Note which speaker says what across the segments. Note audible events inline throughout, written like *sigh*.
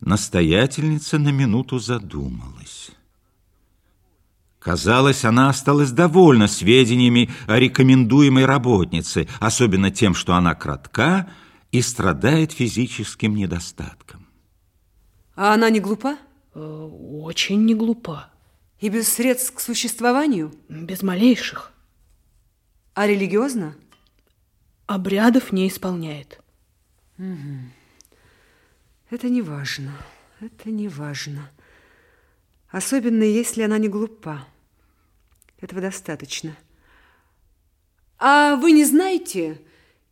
Speaker 1: Настоятельница на минуту задумалась. Казалось, она осталась довольна сведениями о рекомендуемой работнице, особенно тем, что она кратка и страдает физическим недостатком.
Speaker 2: А она не глупа?
Speaker 3: Э, очень не глупа.
Speaker 2: И без средств к существованию?
Speaker 3: Без малейших.
Speaker 2: А религиозно?
Speaker 3: Обрядов не исполняет.
Speaker 2: Угу. Это не важно. Это не важно. Особенно, если она не глупа. Этого достаточно. А вы не знаете,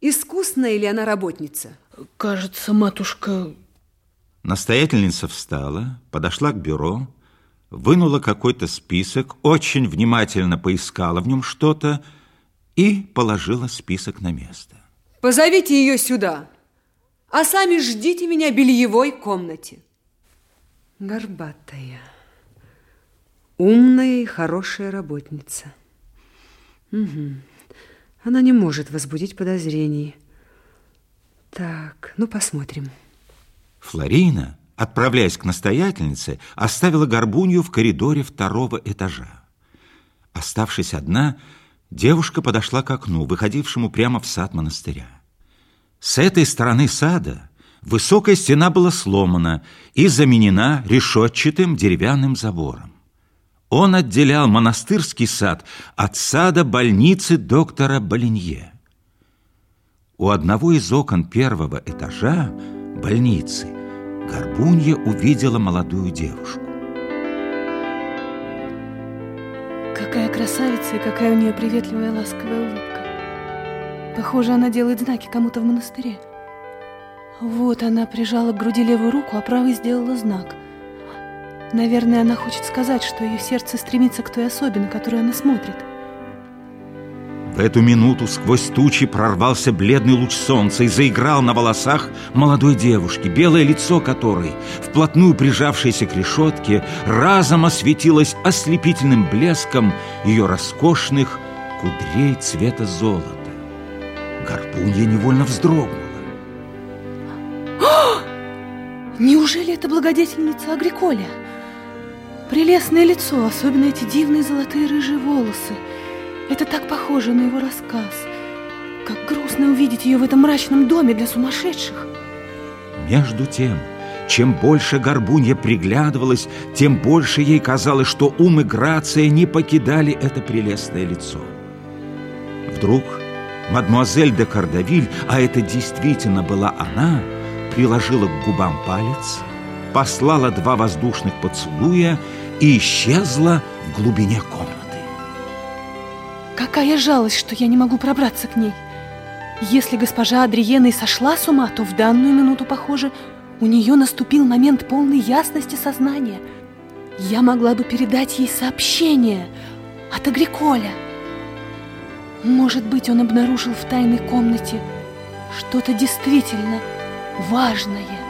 Speaker 2: искусная ли она работница?
Speaker 3: Кажется, матушка...
Speaker 1: Настоятельница встала, подошла к бюро, вынула какой-то список, очень внимательно поискала в нем что-то и положила список на место.
Speaker 2: Позовите ее сюда, а сами ждите меня в бельевой комнате. Горбатая. Умная и хорошая работница. Угу. Она не может возбудить подозрений. Так, ну посмотрим.
Speaker 1: Флорина, отправляясь к настоятельнице, оставила горбунью в коридоре второго этажа. Оставшись одна, девушка подошла к окну, выходившему прямо в сад монастыря. С этой стороны сада высокая стена была сломана и заменена решетчатым деревянным забором. Он отделял монастырский сад от сада больницы доктора Болинье. У одного из окон первого этажа больницы Горбунья увидела молодую девушку.
Speaker 3: Какая красавица и какая у нее приветливая ласковая улыбка. Похоже, она делает знаки кому-то в монастыре. Вот она прижала к груди левую руку, а правой сделала знак – Наверное, она хочет сказать, что ее сердце стремится к той особе, на которую она смотрит.
Speaker 1: В эту минуту сквозь тучи прорвался бледный луч солнца и заиграл на волосах молодой девушки, белое лицо которой, вплотную прижавшееся к решетке, разом осветилось ослепительным блеском ее роскошных кудрей цвета золота. Гарпунья невольно вздрогнула. *gasps*
Speaker 3: Неужели это благодетельница Агриколя? Прелестное лицо, особенно эти дивные золотые рыжие волосы. Это так похоже на его рассказ. Как грустно увидеть ее в этом мрачном доме для сумасшедших.
Speaker 1: Между тем, чем больше Горбунья приглядывалась, тем больше ей казалось, что ум и грация не покидали это прелестное лицо. Вдруг мадемуазель де Кардавиль, а это действительно была она, приложила к губам палец, послала два воздушных поцелуя и исчезла в глубине комнаты.
Speaker 3: Какая жалость, что я не могу пробраться к ней. Если госпожа Адриена и сошла с ума, то в данную минуту, похоже, у нее наступил момент полной ясности сознания. Я могла бы передать ей сообщение от Агриколя. Может быть, он обнаружил в тайной комнате что-то действительно важное.